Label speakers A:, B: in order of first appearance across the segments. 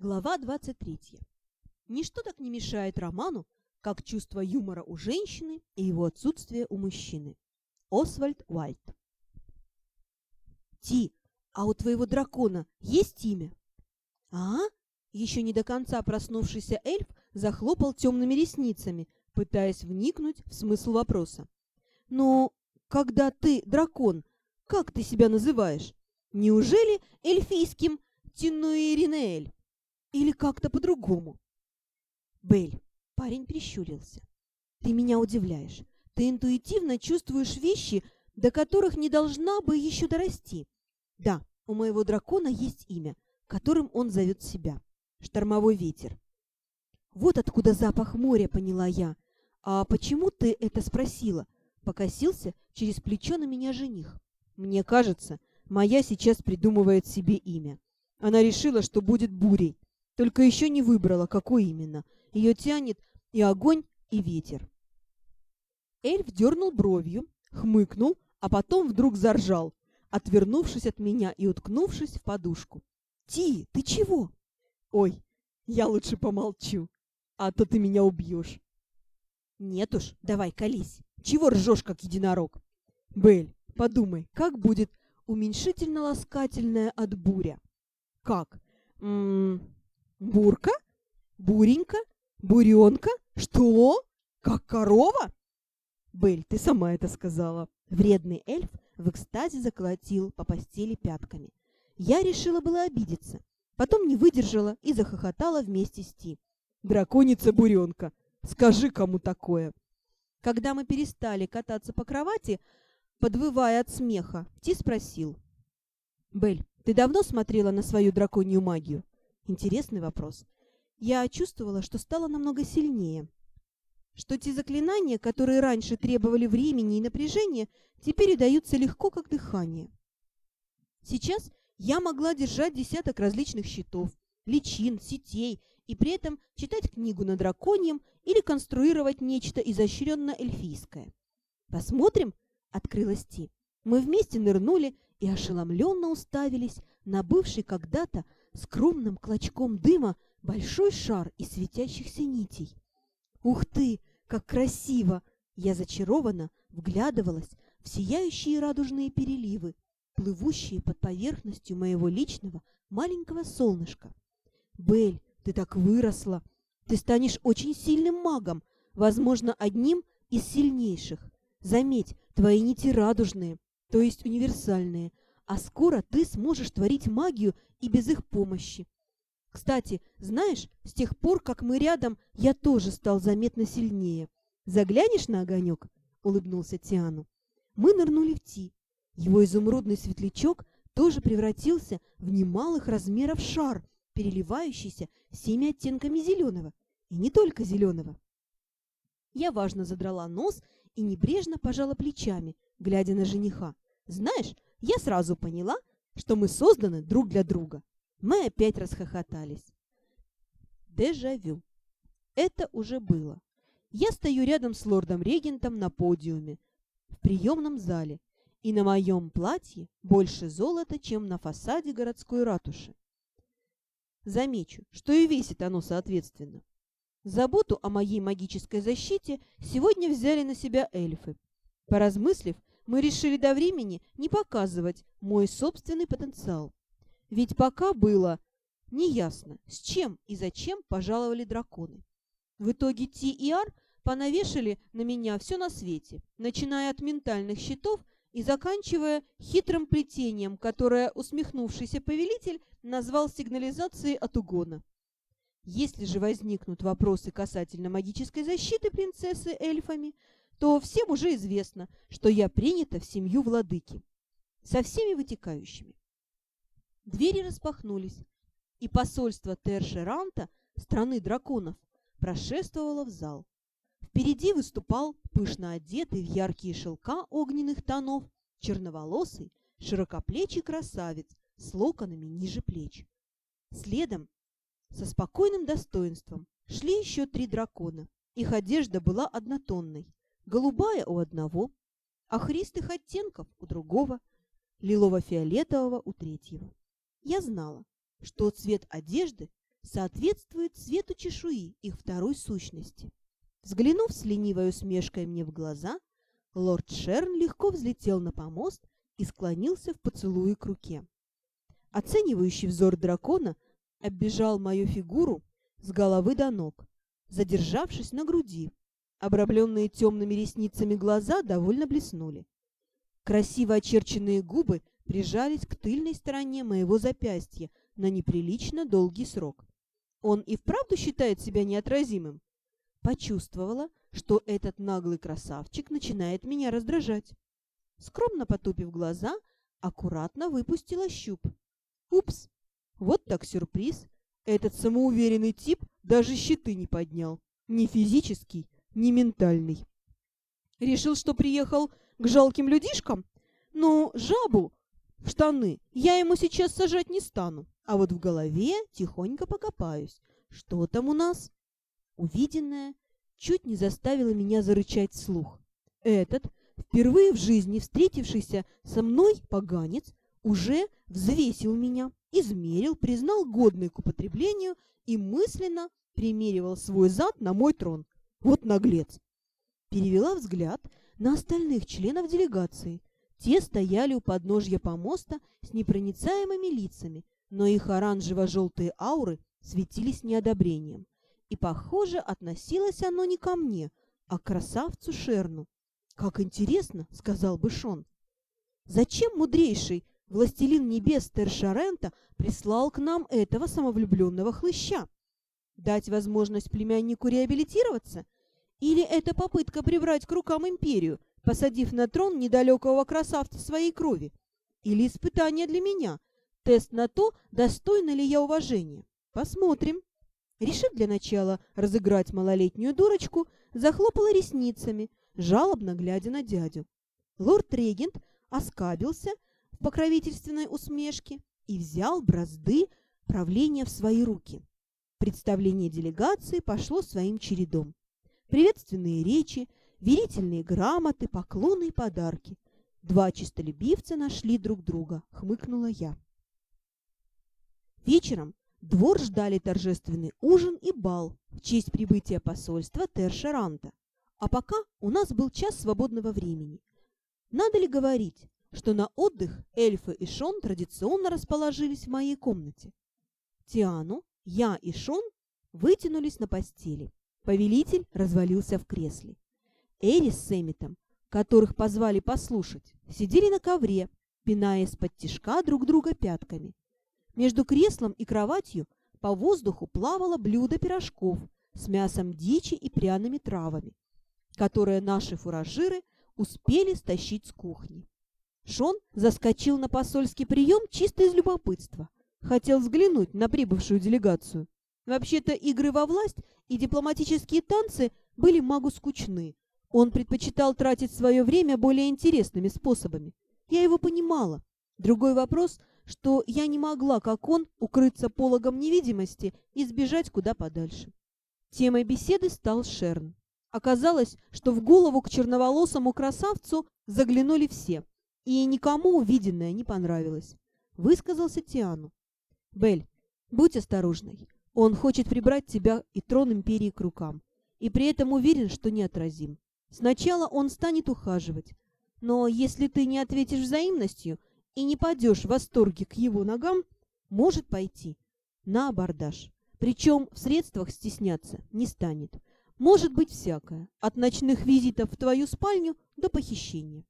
A: Глава 23. Ничто так не мешает роману, как чувство юмора у женщины и его отсутствие у мужчины. Освальд Уальд. Ти, а у твоего дракона есть имя? А? Еще не до конца проснувшийся эльф захлопал темными ресницами, пытаясь вникнуть в смысл вопроса. Но когда ты дракон, как ты себя называешь? Неужели эльфийским Тинуиринеэль? Или как-то по-другому? Бель, парень прищурился. Ты меня удивляешь. Ты интуитивно чувствуешь вещи, до которых не должна бы еще дорасти. Да, у моего дракона есть имя, которым он зовет себя. Штормовой ветер. Вот откуда запах моря, поняла я. А почему ты это спросила? Покосился через плечо на меня жених. Мне кажется, моя сейчас придумывает себе имя. Она решила, что будет бурей, только еще не выбрала, какой именно. Ее тянет и огонь, и ветер. Эльф дернул бровью, хмыкнул, а потом вдруг заржал, отвернувшись от меня и уткнувшись в подушку. «Ти, ты чего?» «Ой, я лучше помолчу, а то ты меня убьешь». «Нет уж, давай, колись. Чего ржешь, как единорог?» «Бель, подумай, как будет уменьшительно-ласкательное от буря?» «Как? М -м, бурка? Буренька? Буренка? Что? Как корова?» «Бель, ты сама это сказала». Вредный эльф в экстазе заколотил по постели пятками. Я решила было обидеться, потом не выдержала и захохотала вместе с Ти. «Драконица-буренка! Скажи, кому такое!» Когда мы перестали кататься по кровати, подвывая от смеха, Ти спросил. «Бель, ты давно смотрела на свою драконью магию?» Интересный вопрос. Я чувствовала, что стала намного сильнее что те заклинания, которые раньше требовали времени и напряжения, теперь удаются легко, как дыхание. Сейчас я могла держать десяток различных щитов, личин, сетей и при этом читать книгу на драконьем или конструировать нечто изощренно эльфийское. «Посмотрим?» — открылась Ти. Мы вместе нырнули и ошеломленно уставились на бывший когда-то скромным клочком дыма большой шар из светящихся нитей. «Ух ты! Как красиво! Я зачарованно вглядывалась в сияющие радужные переливы, плывущие под поверхностью моего личного маленького солнышка. Бель, ты так выросла! Ты станешь очень сильным магом, возможно, одним из сильнейших. Заметь, твои нити радужные, то есть универсальные, а скоро ты сможешь творить магию и без их помощи. Кстати, знаешь, с тех пор, как мы рядом, я тоже стал заметно сильнее. Заглянешь на огонек? Улыбнулся Тиану. Мы нырнули в Ти. Его изумрудный светлячок тоже превратился в немалых размеров шар, переливающийся всеми оттенками зеленого. И не только зеленого. Я важно задрала нос и небрежно пожала плечами, глядя на жениха. Знаешь, я сразу поняла, что мы созданы друг для друга. Мы опять расхохотались. Дежавю. Это уже было. Я стою рядом с лордом-регентом на подиуме, в приемном зале, и на моем платье больше золота, чем на фасаде городской ратуши. Замечу, что и весит оно соответственно. Заботу о моей магической защите сегодня взяли на себя эльфы. Поразмыслив, мы решили до времени не показывать мой собственный потенциал. Ведь пока было неясно, с чем и зачем пожаловали драконы. В итоге Ти и Ар понавешали на меня все на свете, начиная от ментальных щитов и заканчивая хитрым плетением, которое усмехнувшийся повелитель назвал сигнализацией от угона. Если же возникнут вопросы касательно магической защиты принцессы эльфами, то всем уже известно, что я принята в семью владыки, со всеми вытекающими. Двери распахнулись, и посольство Тершеранта, страны драконов, прошествовало в зал. Впереди выступал пышно одетый в яркие шелка огненных тонов, черноволосый, широкоплечий красавец с локонами ниже плеч. Следом, со спокойным достоинством, шли еще три дракона. Их одежда была однотонной, голубая у одного, охристых оттенков у другого, лилово-фиолетового у третьего. Я знала, что цвет одежды соответствует цвету чешуи их второй сущности. Взглянув с ленивой усмешкой мне в глаза, лорд Шерн легко взлетел на помост и склонился в поцелуе к руке. Оценивающий взор дракона оббежал мою фигуру с головы до ног, задержавшись на груди. Обрамленные темными ресницами глаза довольно блеснули. Красиво очерченные губы прижались к тыльной стороне моего запястья на неприлично долгий срок. Он и вправду считает себя неотразимым? Почувствовала, что этот наглый красавчик начинает меня раздражать. Скромно потупив глаза, аккуратно выпустила щуп. Упс! Вот так сюрприз. Этот самоуверенный тип даже щиты не поднял. Ни физический, ни ментальный. Решил, что приехал к жалким людишкам? Ну, жабу в штаны я ему сейчас сажать не стану. А вот в голове тихонько покопаюсь. Что там у нас? Увиденное чуть не заставило меня зарычать вслух. Этот, впервые в жизни встретившийся со мной поганец, уже взвесил меня, измерил, признал годной к употреблению и мысленно примеривал свой зад на мой трон. Вот наглец! Перевела взгляд на остальных членов делегации. Те стояли у подножья помоста с непроницаемыми лицами, но их оранжево-желтые ауры светились неодобрением. И, похоже, относилось оно не ко мне, а к красавцу Шерну. «Как интересно!» — сказал бы Шон. «Зачем мудрейший властелин небес Тершарента прислал к нам этого самовлюбленного хлыща? Дать возможность племяннику реабилитироваться? Или это попытка прибрать к рукам империю, посадив на трон недалекого красавца своей крови? Или испытание для меня, тест на то, достойна ли я уважения? Посмотрим. Решив для начала разыграть малолетнюю дурочку, захлопала ресницами, жалобно глядя на дядю. Лорд-регент оскабился в покровительственной усмешке и взял бразды правления в свои руки. Представление делегации пошло своим чередом. Приветственные речи, верительные грамоты, поклоны и подарки. Два чистолюбивца нашли друг друга, хмыкнула я. Вечером двор ждали торжественный ужин и бал в честь прибытия посольства Тершаранта. А пока у нас был час свободного времени. Надо ли говорить, что на отдых эльфы и Шон традиционно расположились в моей комнате? Тиану, я и Шон вытянулись на постели. Повелитель развалился в кресле. Эри с Эмитом, которых позвали послушать, сидели на ковре, пиная из-под тишка друг друга пятками. Между креслом и кроватью по воздуху плавало блюдо пирожков с мясом дичи и пряными травами, которые наши фуражиры успели стащить с кухни. Шон заскочил на посольский прием чисто из любопытства. Хотел взглянуть на прибывшую делегацию. Вообще-то игры во власть и дипломатические танцы были магу скучны. Он предпочитал тратить свое время более интересными способами. Я его понимала. Другой вопрос, что я не могла, как он, укрыться пологом невидимости и сбежать куда подальше. Темой беседы стал Шерн. Оказалось, что в голову к черноволосому красавцу заглянули все, и никому увиденное не понравилось. Высказался Тиану. «Бель, будь осторожной. Он хочет прибрать тебя и трон империи к рукам, и при этом уверен, что неотразим. Сначала он станет ухаживать, но если ты не ответишь взаимностью и не падешь в восторге к его ногам, может пойти на абордаж. Причем в средствах стесняться не станет. Может быть всякое, от ночных визитов в твою спальню до похищения.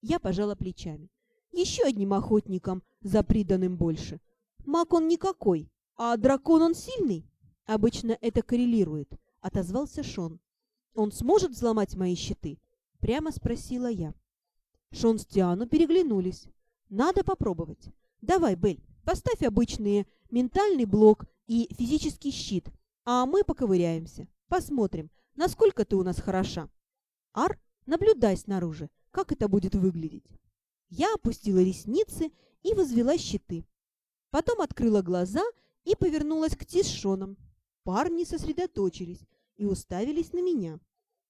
A: Я пожала плечами. Еще одним охотником за приданным больше. Маг он никакой, а дракон он сильный. Обычно это коррелирует, отозвался Шон. Он сможет взломать мои щиты? Прямо спросила я. Шон с Тиану переглянулись. Надо попробовать. Давай, Бель, поставь обычные ментальный блок и физический щит, а мы поковыряемся. Посмотрим, насколько ты у нас хороша. Ар, наблюдай снаружи, как это будет выглядеть. Я опустила ресницы и возвела щиты. Потом открыла глаза и повернулась к Ти с Шоном. Парни сосредоточились и уставились на меня,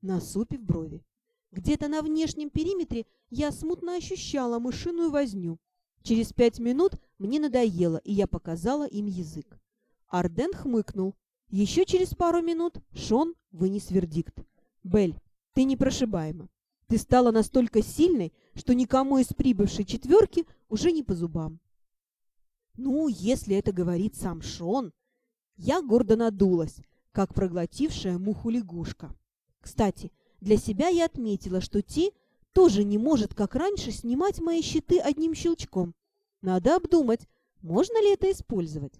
A: насупив брови. Где-то на внешнем периметре я смутно ощущала мышиную возню. Через пять минут мне надоело, и я показала им язык. Арден хмыкнул. Еще через пару минут Шон вынес вердикт. «Белль, ты непрошибаема. Ты стала настолько сильной, что никому из прибывшей четверки уже не по зубам». Ну, если это говорит сам Шон, я гордо надулась, как проглотившая муху лягушка. Кстати, для себя я отметила, что Ти тоже не может, как раньше, снимать мои щиты одним щелчком. Надо обдумать, можно ли это использовать.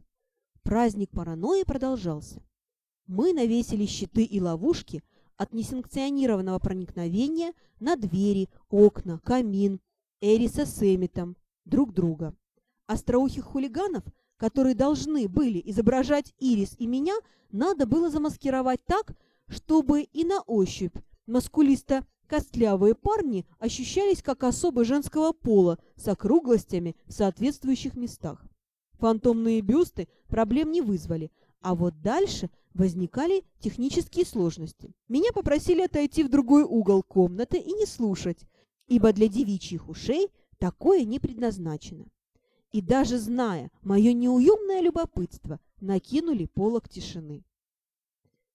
A: Праздник паранойи продолжался. Мы навесили щиты и ловушки от несанкционированного проникновения на двери, окна, камин, Эриса с Эмитом, друг друга. Остроухих хулиганов, которые должны были изображать Ирис и меня, надо было замаскировать так, чтобы и на ощупь маскулисто-костлявые парни ощущались как особо женского пола с округлостями в соответствующих местах. Фантомные бюсты проблем не вызвали, а вот дальше возникали технические сложности. Меня попросили отойти в другой угол комнаты и не слушать, ибо для девичьих ушей такое не предназначено. И даже зная мое неуемное любопытство, накинули полок тишины.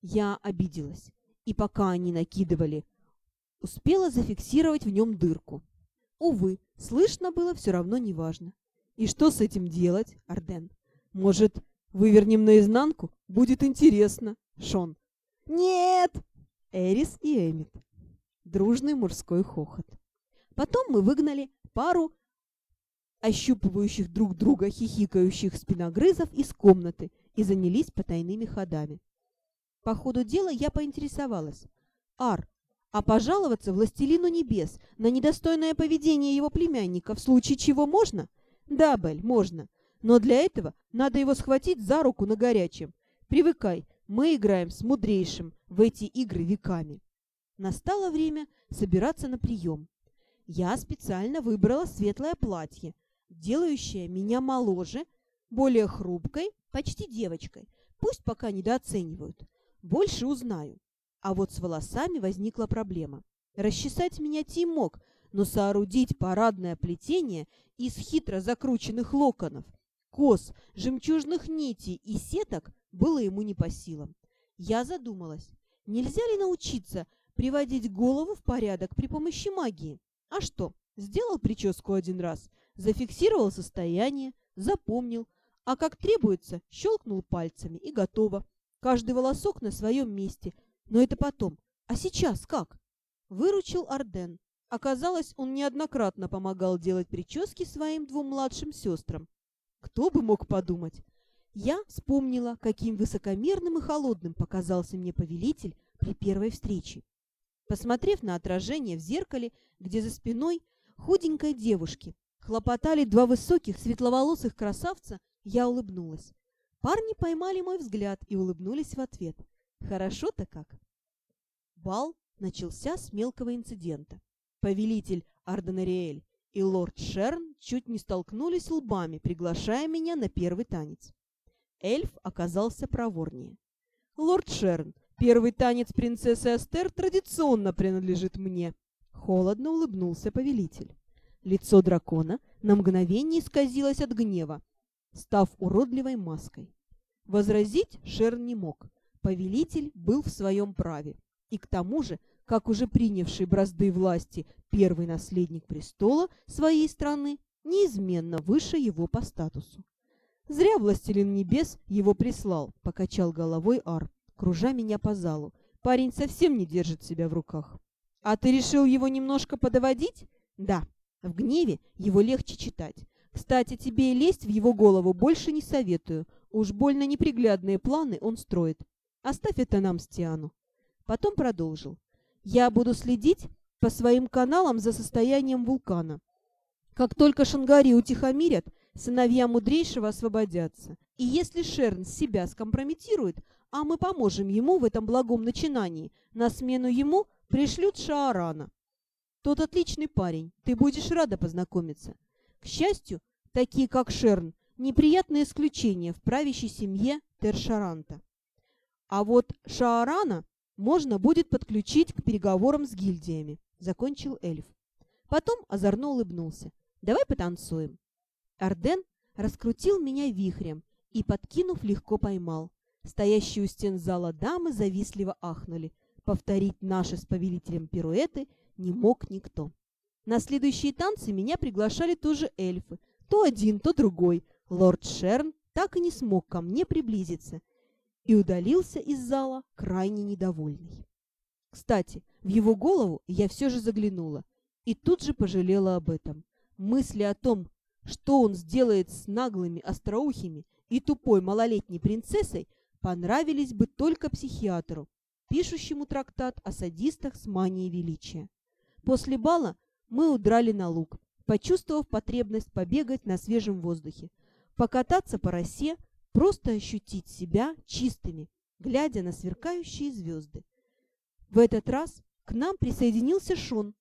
A: Я обиделась, и пока они накидывали, успела зафиксировать в нем дырку. Увы, слышно было все равно неважно. И что с этим делать, Арден? Может, вывернем наизнанку? Будет интересно, Шон. Нет! Эрис и Эмит. Дружный мужской хохот. Потом мы выгнали пару ощупывающих друг друга хихикающих спиногрызов из комнаты и занялись потайными ходами. По ходу дела я поинтересовалась. «Ар, а пожаловаться властелину небес на недостойное поведение его племянника в случае чего можно?» «Да, Бель, можно. Но для этого надо его схватить за руку на горячем. Привыкай, мы играем с мудрейшим в эти игры веками». Настало время собираться на прием. Я специально выбрала светлое платье, делающее меня моложе, более хрупкой, почти девочкой. Пусть пока недооценивают. Больше узнаю. А вот с волосами возникла проблема. Расчесать меня Тим мог, но соорудить парадное плетение из хитро закрученных локонов, кос, жемчужных нитей и сеток было ему не по силам. Я задумалась, нельзя ли научиться приводить голову в порядок при помощи магии? А что, сделал прическу один раз, зафиксировал состояние, запомнил, а как требуется, щелкнул пальцами и готово. Каждый волосок на своем месте. Но это потом. А сейчас как? Выручил Арден. Оказалось, он неоднократно помогал делать прически своим двум младшим сестрам. Кто бы мог подумать? Я вспомнила, каким высокомерным и холодным показался мне повелитель при первой встрече. Посмотрев на отражение в зеркале, где за спиной худенькой девушки хлопотали два высоких светловолосых красавца, я улыбнулась. Парни поймали мой взгляд и улыбнулись в ответ. Хорошо-то как. Бал начался с мелкого инцидента. Повелитель Арденариэль и лорд Шерн чуть не столкнулись лбами, приглашая меня на первый танец. Эльф оказался проворнее. «Лорд Шерн, первый танец принцессы Астер традиционно принадлежит мне», — холодно улыбнулся повелитель. Лицо дракона на мгновение исказилось от гнева, став уродливой маской. Возразить Шерн не мог. Повелитель был в своем праве. И к тому же, как уже принявший бразды власти первый наследник престола своей страны, неизменно выше его по статусу. «Зря властелин небес его прислал», — покачал головой Ар, кружа меня по залу. «Парень совсем не держит себя в руках». «А ты решил его немножко подоводить?» «Да, в гневе его легче читать. Кстати, тебе и лезть в его голову больше не советую. Уж больно неприглядные планы он строит. Оставь это нам с. Потом продолжил. Я буду следить по своим каналам за состоянием вулкана. Как только Шангари утихомирят, сыновья мудрейшего освободятся. И если Шерн себя скомпрометирует, а мы поможем ему в этом благом начинании, на смену ему пришлют Шаарана. Тот отличный парень, ты будешь рада познакомиться. К счастью, такие как Шерн, неприятное исключение в правящей семье Тершаранта. А вот Шаарана можно будет подключить к переговорам с гильдиями, закончил эльф. Потом озорно улыбнулся. Давай потанцуем. Арден раскрутил меня вихрем и, подкинув, легко поймал. Стоящие у стен зала дамы завистливо ахнули. Повторить наши с повелителем пируэты не мог никто. На следующие танцы меня приглашали тоже эльфы. То один, то другой. Лорд Шерн так и не смог ко мне приблизиться и удалился из зала крайне недовольный. Кстати, в его голову я все же заглянула и тут же пожалела об этом. Мысли о том, что он сделает с наглыми остроухими и тупой малолетней принцессой, понравились бы только психиатру, пишущему трактат о садистах с манией величия. После бала мы удрали на луг, почувствовав потребность побегать на свежем воздухе, покататься по росе, просто ощутить себя чистыми, глядя на сверкающие звезды. В этот раз к нам присоединился Шон.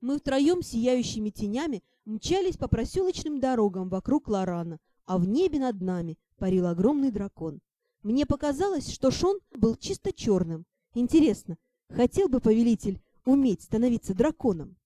A: Мы втроем сияющими тенями мчались по проселочным дорогам вокруг Лорана, а в небе над нами парил огромный дракон. Мне показалось, что Шон был чисто черным. Интересно, хотел бы повелитель уметь становиться драконом?